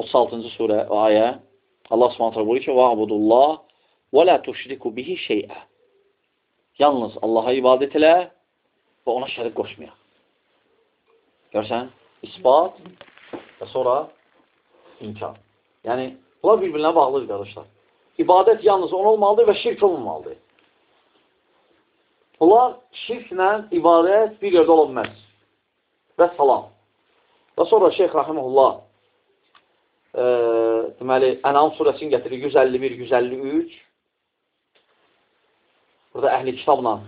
36-cı surə və. Allah Subhanahu taala buyurur ki: "Va'budullah və la tushriku bihi şey'a." Yalnız Allah'a ibadət elə və ona şərik qoşmayaq. Görsən? İsbat və sonra inkar. Yəni bunlar bir-birinə bağlıdır qardaşlar. İbadət yalnız ona olmalıdır və şirk olmamalıdır. Bunlar şirklə ibadət bir yerdə ola. Və salam. Və sonra Şeyx Rahimullah e, deməli, Ənam surəsini gətirir 151, 153 burada əhli kitabla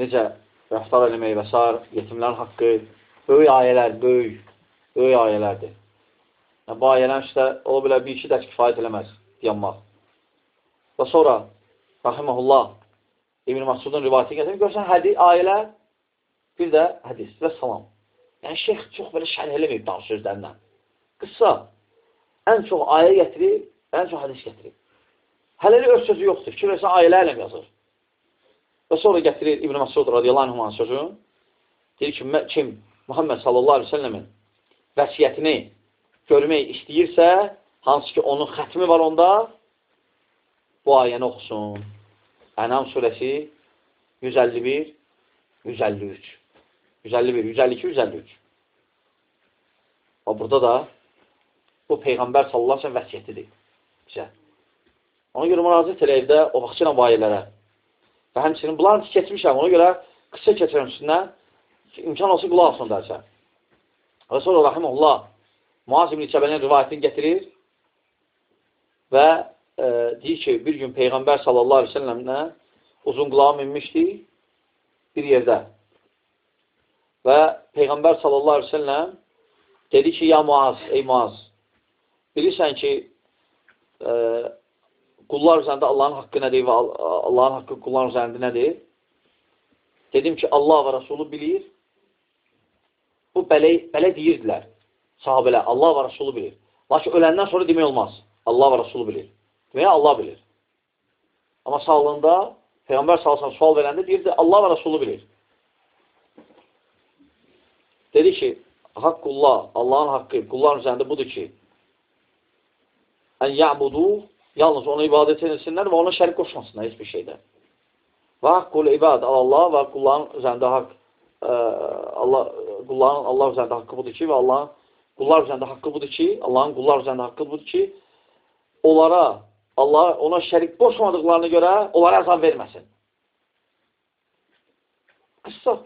necə rəftar eləmək və s. yetimlərin haqqı, böyük ayələr, böyük, böyük ayələrdir. Yəni, bu ayələr işte, ola bilər bir iki dərs kifayət eləməz, deyanmaq. Və sonra, rahiməhullah, İbn Masudun rivayəti gətirir, görsən, hədi, ayələr, bir də hədis və salam. Yəni, şeyx çox belə şərh eləməyib daha sözlərindən. Qısa, ən çox ayə gətirib, ən çox hədis gətirib. Hələli öz sözü yoxdur, ki, versə ayələrlə yazır. Və sonra gətirir İbn Məsud radiyallahu anh sözün, deyir ki, kim Muhammed sallallahu aleyhi ve sellemin vəsiyyətini görmək istəyirsə, hansı ki, onun xətmi var onda, bu ayəni oxusun. Ənam surəsi 151, 153. 151, 152, 153. Və burada da bu Peyğəmbər sallallahu aleyhi vəsiyyətidir. Bizə. Ona görə müraciət elə evdə o vaxtçı ilə vayələrə Və həmçinin bunlar keçmişəm, ona görə qısa keçirəm üstündən imkan olsa qulaq olsun dərsə. Resulullah Rahimullah Muaz ibn Cəbənin rivayətini gətirir və e, deyir ki, bir gün Peyğəmbər sallallahu aleyhi ve sellemlə uzun qulağa minmişdi bir yerdə. Və Peyğəmbər sallallahu aleyhi ve sellem dedi ki, ya Muaz, ey Muaz, bilirsən ki, e, qullar üzərində Allahın haqqı nədir və Allahın haqqı qullar üzərində nədir? Dedim ki, Allah və Rasulü bilir. Bu belə, belə deyirdilər sahabələr. Allah və Rasulü bilir. Lakin öləndən sonra demək olmaz. Allah və Rasulü bilir. Demək Allah bilir. Amma sağlığında Peyğəmbər salsan sual verəndə deyirdi, Allah və Rasulü bilir. Dedi ki, haqqullah, Allahın haqqı qulların üzərində budur ki, ən ya'budu, yalnız ona ibadət edilsinlər və ona şərik qoşmasınlar heç bir şeydə. Və haqqul ibad, Allah və qulların üzərində haqq, ə, Allah, qulların Allah üzərində haqqı budur ki, və Allahın qullar üzərində haqqı budur ki, Allahın qullar üzərində haqqı budur ki, onlara, Allah ona şərik qoşmadıqlarına görə onlara əzab verməsin. Qıssa.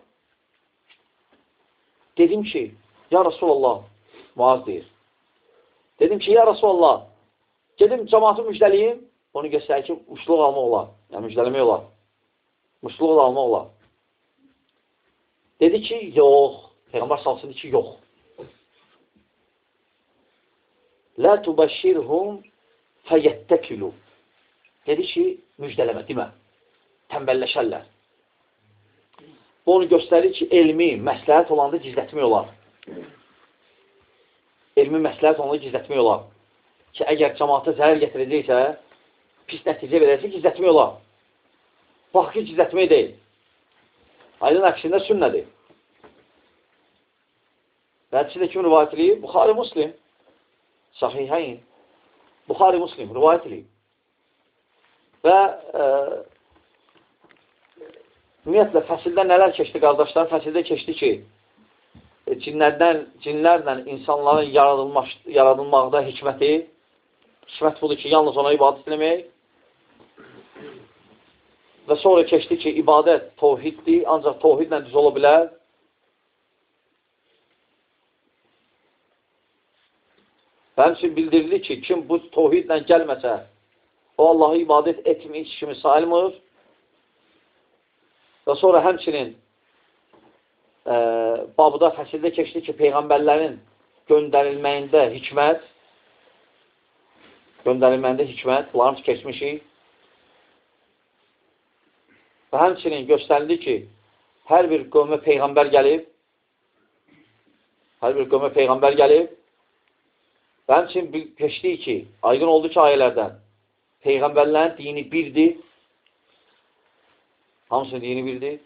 Dedim ki, ya Rasulallah, Muaz deyir. Dedim ki, ya Rasulallah, gedim cəmatı müjdəliyim, onu göstərir ki, müşluq almaq olar. Yəni, müjdələmək olar. Müşluq almaq olar. Dedi ki, yox. Peyğəmbər salsın ki, yox. Lə tubəşşirhum fəyəttəkilu. Dedi ki, müjdələmə, demə. Təmbəlləşərlər. Bu onu göstərir ki, elmi, məsləhət olanda gizlətmək olar. Elmi məsləhət olanda gizlətmək olar. Ki, əgər cəmaata zəhər gətirəcəksə, pis nəticə verəcək, gizlətmək olar. Bu haqqı gizlətmək deyil. Aydın əksində sünnədir. Və hədisi də kim rivayət edir? Buxari Muslim. Sahihayn. Buxari Muslim rivayət edir. Və e, ümumiyyətlə, fəsildə nələr keçdi, qardaşlar? Fəsildə keçdi ki, e, cinlərdən, cinlərlə insanların yaradılmaqda hikməti, hikmət budur ki, yalnız ona ibadət eləmək. Və sonra keçdi ki, ibadət tovhiddir, ancaq tovhidlə düz ola bilər. Və həmçin bildirildi ki, kim bu tohidlə gəlməsə, o Allahı ibadət etmiş kimi sayılmır. Və sonra həmçinin e, babıda fəsildə keçdi ki, Peyğəmbərlərin göndərilməyində hikmət, göndərilməyində hikmət, bunların keçmişik. Və həmçinin göstərildi ki, hər bir qövmə Peyğəmbər gəlib, hər bir qövmə Peyğəmbər gəlib, Və həmçin keçdik ki, aydın oldu ki, ayələrdən Peyğəmbərlərin dini birdir. Hamısının dini birdir.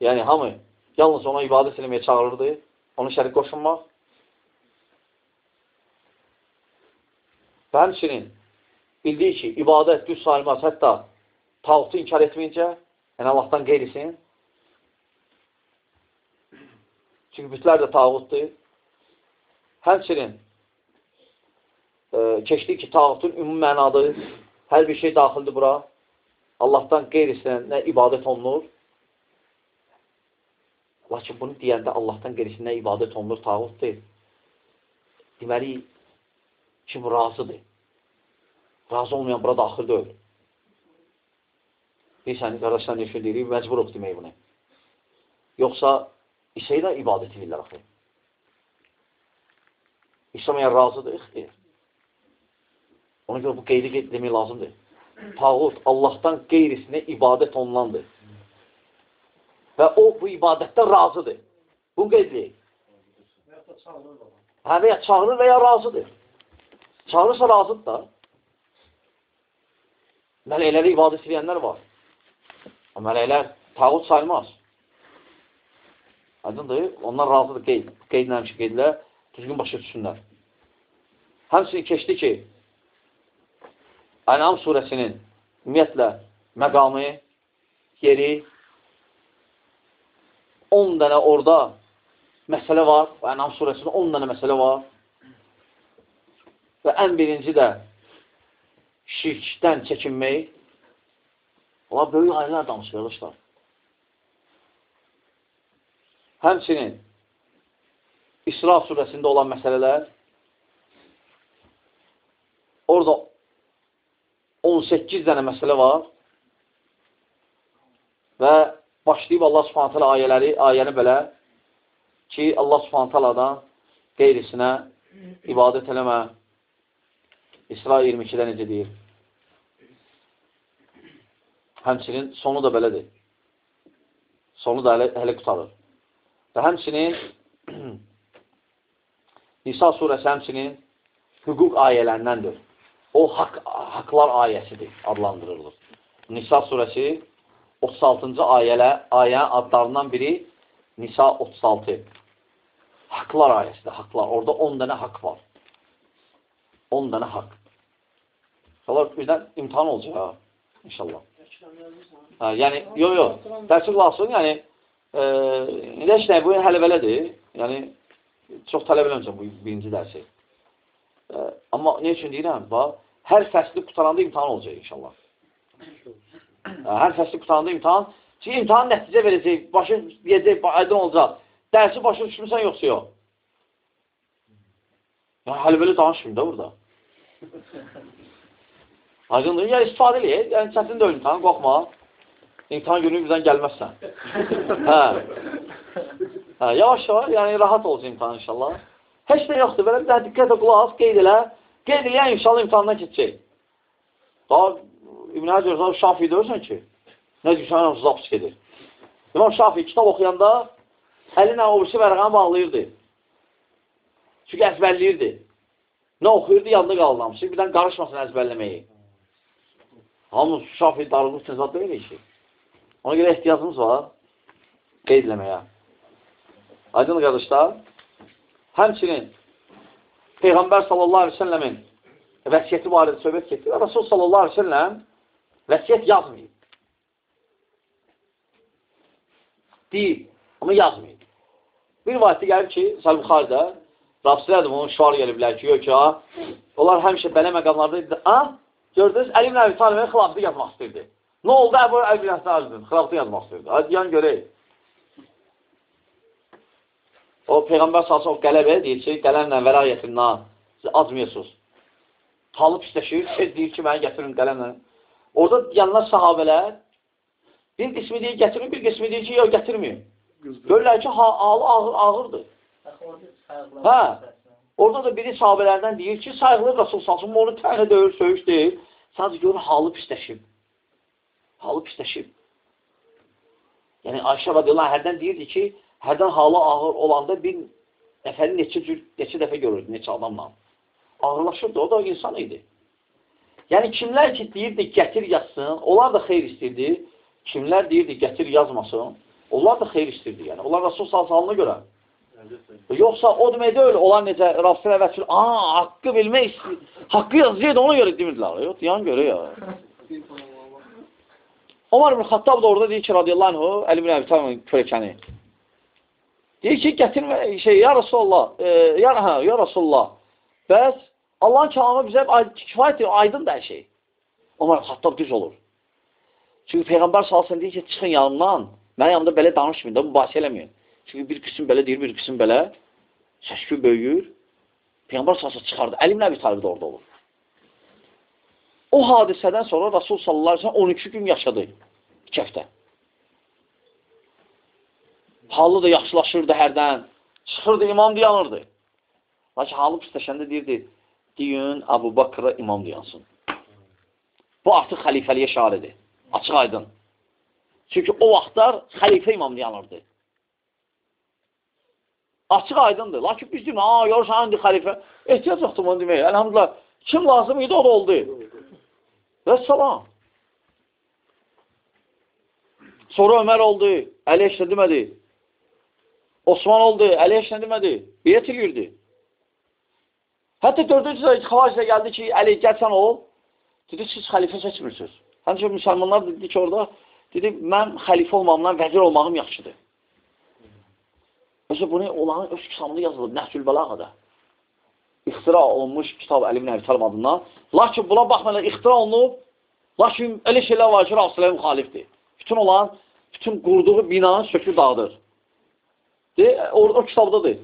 Yəni, hamı yalnız ona ibadət eləməyə çağırırdı. Onu şərik qoşunmaq. Və həmçinin bildiyi ki, ibadət düz sayılmaz, hətta tağutu inkar etməyincə, yəni Allahdan qeyrisin. Çünki bütlər də tağutdur. Həmçinin e, keçdik ki, tağutun ümumi mənadır. Hər bir şey daxildir bura. Allahdan qeyrisinə nə ibadət olunur. Lakin bunu deyəndə Allahdan qeyrisinə ibadət olunur, tağut deyil. Deməli, kim razıdır? Razı olmayan bura daxil deyil. Bilsən, qardaşlar ne üçün deyirik? Məcburuq demək bunu. Yoxsa İsa'yı da ibadət edirlər axı. İsa məyə razıdır, ixtiyar. Ona görə bu qeyri demək lazımdır. Tağut Allahdan qeyrisinə ibadət onlandır. Və o bu ibadətdə razıdır. Bunu qeydləyək. Hə, və ya çağırır və ya razıdır. Çağırırsa razıdır da. Mələkləri ibadət edənlər var. O mələklər tağut sayılmaz. Aydındır, onlar razıdır qeyd. Qeydlə ki, qeydlə düzgün başa düşsünlər. Həmçinin keçdi ki, Ənam surəsinin ümumiyyətlə məqamı, yeri 10 dənə orada məsələ var. Ənam surəsində 10 dənə məsələ var. Və ən birinci də şirkdən çəkinmək. Ola böyük ayələr danışır, yalışlar. Həmçinin İsra surəsində olan məsələlər orada 18 dənə məsələ var və başlayıb Allah subhanət hələ ayələri, ayəni belə ki, Allah subhanət hələdən qeyrisinə ibadət eləmə. İsra 22-də necə deyir? Həmçinin sonu da belədir. Sonu da hələ, hələ qutarır. Və həmçinin (clears throat) Nisa surəsi həmçinin hüquq ayələndəndir. O, haqq, haqlar ayəsidir, adlandırılır. Nisa surəsi 36-cı ayələ, ayə adlarından biri Nisa 36. Haqlar ayəsidir, haqlar. Orada 10 dənə haqq var. 10 dənə haqq. İnşallah birdən imtihan olacaq ha, inşallah. Hə, yəni, yox, yox, təəssüf lazım, yəni, e, heç nə, bu hələ belədir. Yəni, çox tələb eləməyəcəm bu birinci dərsi. Amma ne üçün deyirəm? Bax, hər fəsli qutaranda imtihan olacaq inşallah. Hə, hər fəsli qutaranda imtihan. Çünki imtihan nəticə verəcək, başı deyəcək, aydın olacaq. Dərsi başa düşmüsən yoxsa yox? Hələ belə danışmayın da burada. Aydındır. Yəni, istifadə eləyək. Yəni, çətin də imtihan, qorxma. İmtihan günü bizdən gəlməzsən. (laughs) hə. hə. Yavaş-yavaş, yəni rahat olsun imtihan inşallah. Heç nə yoxdur. Belə bir dənə diqqət qulaq as, qeyd elə. Qeyd eləyən inşallah imtihandan keçəcək. Daha İbn Həcər Zab Şafi deyirsən ki, nə düşən zapis gedir. İmam Şafi kitab oxuyanda əlinə o birisi vərəqəni bağlayırdı. Çünki əzbərləyirdi. Nə oxuyurdu, yanında qaldı hamısı. Birdən qarışmasın əzbərləməyi. Hamı şafi darılıq tezad deyil işi. Ona görə ehtiyacımız var qeyd eləməyə. Aydın qardaşlar, həmçinin Peyğəmbər sallallahu aleyhi ve sellemin vəsiyyəti barədə söhbət getdi və Rasul sallallahu aleyhi ve sellem vəsiyyət yazmayıb. Deyib, amma yazmayıb. Bir vaxtı gəlib ki, Səhəl Buxarıda, Rabsilədir, onun şuar gəliblər ki, yox ki, ha, onlar həmişə belə məqamlarda, ha, gördünüz, Əli ibn Əbi Talibə xilaflı yazmaq istəyirdi. Nə oldu? Əbu Əbi Talibin xilaflı yazmaq istəyirdi. Hadi, yan görək. O, Peyğəmbər salsa o qələbə deyir ki, qələmlə vərayətindən acmıyorsunuz. Talib istəşir, şey deyir ki, məni gətirin qələmlə. Orada yanına sahabələr bir qismi deyir gətirin, bir qismi deyir ki, yox, gətirməyin. Görürlər ki, ha, ağır, ağır, ağırdır. Hə, orada da biri sahabələrdən deyir ki, sayğılır Rasul salsın, onu tənə döyür, söyüş deyil. Sadəcə görür, halı pisləşib. Halı pisləşib. Yəni, Ayşə radiyallahu hərdən deyirdi ki, hərdən halı ağır olanda bir nəfəri neçə, cür, neçə dəfə görürdü, neçə adamla. Ağırlaşırdı, o da insan idi. Yəni, kimlər ki, deyirdi, gətir yazsın, onlar da xeyr istirdi. Kimlər deyirdi, gətir yazmasın, onlar da xeyr istirdi. Yəni, onlar Rasul salsalına görə. Yoxsa o demək deyil, onlar necə Rasulə vəsil, aa, haqqı bilmək istəyir, haqqı yazıydı, ona görə demirdilər. Yox, yan görə ya. (laughs) Omar ibn Xattab da orada deyir ki, radiyallahu anh, Əli ibn Əbi Talibin körəkəni. Deyir ki, gətirmə, şey, ya Rasulullah, e, ya, hə, ya Rasulullah, bəs Allahın kəlamı bizə kifayət aydın da hər şey. İbn Xattab düz olur. Çünki Peyğəmbər salsın deyir ki, çıxın yanımdan, mənim yanımda belə danışmayın da, mübahisə eləməyin. Çünki bir qism belə deyir, bir qism belə, səskü böyüyür. Peyğəmbər salsa çıxardı. Əli ibn Əbi Talib də orada olur. O hadisədən sonra Rasul sallallahu aleyhi ve sellem 12 gün yaşadı. İki həftə. Halı da yaxşılaşırdı hərdən. Çıxırdı, imam dayanırdı. Lakin halı pisləşəndə deyirdi, deyin Abu Bakır'a imam dayansın. Bu artıq xəlifəliyə şaridir. Açıq aydın. Çünki o vaxtlar xəlifə imam dayanırdı. Açıq aydındır. Lakin biz deyim, aa, görürsən, indi xəlifə. Ehtiyac yoxdur bunu demək. Elhamdülillah, kim lazım idi, o da oldu. Və salam. Sonra Ömər oldu, Əli demədi. Osman oldu, Əli heç nə demədi. Biyyət edirdi. Hətta dördüncü də xavacə gəldi ki, Əli gəlsən ol. Dedi, siz xəlifə seçmirsiniz. Həmçə müsəlmanlar dedi ki, orada, dedi, mən xəlifə olmamdan vəzir olmağım yaxşıdır. Mesela bunu onların öz kitabında yazılıb, Nəhsül Bəlağada. İxtira olunmuş kitab Əli ibn Əbi Talib adından. Lakin buna baxmayaraq ixtira olunub, lakin elə şeylər var ki, Rasuləyə müxalifdir. Bütün olan, bütün qurduğu binanın sökü dağıdır. De, o, o kitabdadır.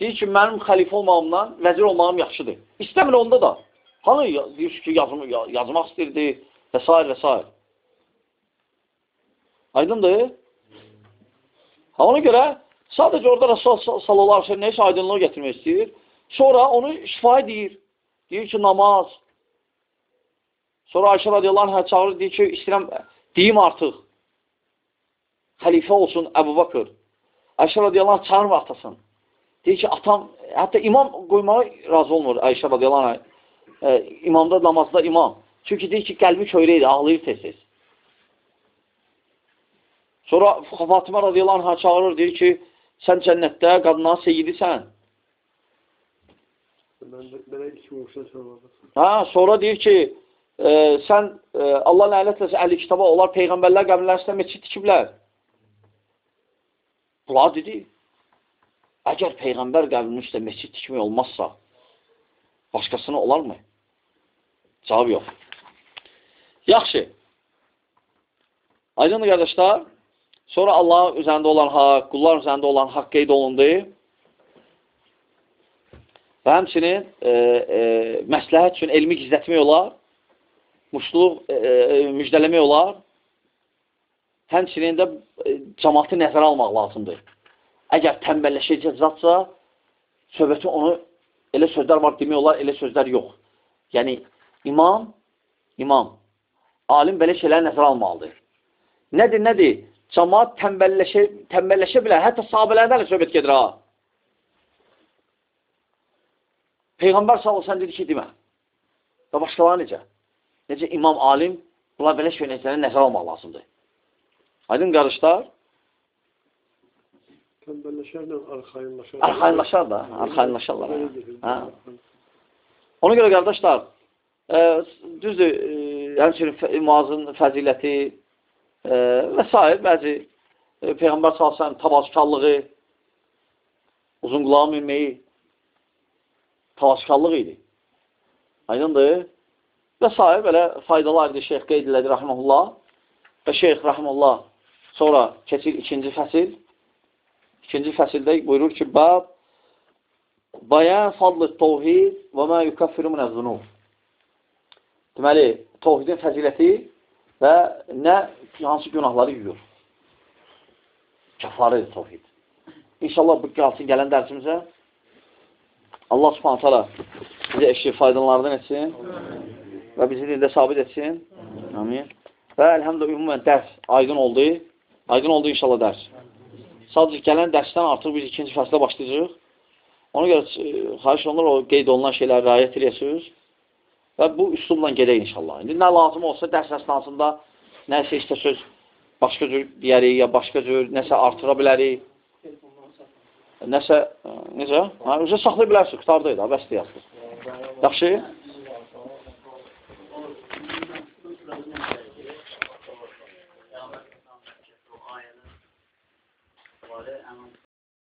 Deyir ki, mənim xəlifə olmağımdan vəzir olmağım yaxşıdır. İstəmir onda da. Hanı deyir ki, yazım, yazmaq istəyirdi və s. və s. Aydındır? Ha, ona görə sadəcə orada Rasul sallallahu aleyhi neysə aydınlığı getirmək istəyir. Sonra onu şifa deyir. Deyir ki, namaz. Sonra Ayşə radiyallahu anhə çağırır, deyir ki, istəyirəm, deyim artıq. Xəlifə olsun Əbu Bakır. Ayşə radiyallahu anh çağırmır atasın. Deyir ki, atam, hətta imam qoymağa razı olmur Ayşə radiyallahu anh. E, imamda, namazda imam. Çünki deyir ki, qəlbi köyrəkdir, ağlayır tez-tez. Sonra Fatimə radiyallahu anhə çağırır, deyir ki, sən cənnətdə qadınların sormadı. Ha, sonra deyir ki, e, sən e, Allah lənət eləsin, əhli kitaba onlar peyğəmbərlər qəbirlərində meçid tikiblər. Bunlar dedi, əgər peyğəmbər qəbrinin üstə meçid tikmək olmazsa, başqasına olarmı? Cavab yox. Yaxşı. Aydın qardaşlar, sonra Allah üzərində olan haqq, qullar üzərində olan haqq qeyd olundu. Və həmçinin e, e, məsləhət üçün elmi gizlətmək olar, muşluq e, e, müjdələmək olar, həmçinin də e, cəmatı nəzərə almaq lazımdır. Əgər tənbəlləşəcək zatsa, söhbəti onu elə sözlər var demək olar, elə sözlər yox. Yəni, imam, imam, alim belə şeyləri nəzərə almalıdır. Nədir, nədir? Cəmat tənbəlləşə, tənbəlləşə bilər, hətta sahabələrdən də söhbət gedir ha. Peyğəmbər sağ olsan dedi ki, demə. Və başqaları necə? Necə imam, alim, bunlar belə şeyləri nəzərə almaq lazımdır. Aydın qarışlar, Tembelleşerle arxayınlaşar. arxayınlaşar da, arxayınlaşarlar. Hə. Ona görə qardaşlar, e, düzdür, e, həmçinin fə- muazın fəziləti e, və s. bəzi e, Peyğəmbər salsan tavazkarlığı, uzun qulağa minməyi tavazkarlıq idi. Aydındır? Və s. belə faydalar idi şeyx qeyd elədi, rəhməhullah. Və şeyx rəhməhullah sonra keçir ikinci fəsil. İkinci fəsildə buyurur ki, Bab Bayan fadlı tovhid və mə yukaffiru minə zunub. Deməli, tovhidin fəziləti və nə hansı günahları yuyur. Kəfarıdır tovhid. İnşallah bu qalsın gələn dərsimizə Allah subhanət hala bizi eşki faydalardan etsin və bizi dildə sabit etsin. Amin. Və əlhəmdə ümumən dərs aydın oldu. Aydın oldu inşallah dərs. Sadəcə gələn dərsdən artıq biz ikinci fəslə başlayacaq. Ona görə e, xahiş olunur o qeyd olunan şeyləri rəayət edirsiniz. Və bu üslubla gedək inşallah. İndi nə lazım olsa dərs əsnasında nəsə işte söz başqa cür deyərik, ya başqa cür nəsə artıra bilərik. Nəsə, ə, necə? Ha, üzə saxlaya bilərsiniz, qutardaydı, bəsdir yazdır. Yaxşı? Ayələr. Var, əmən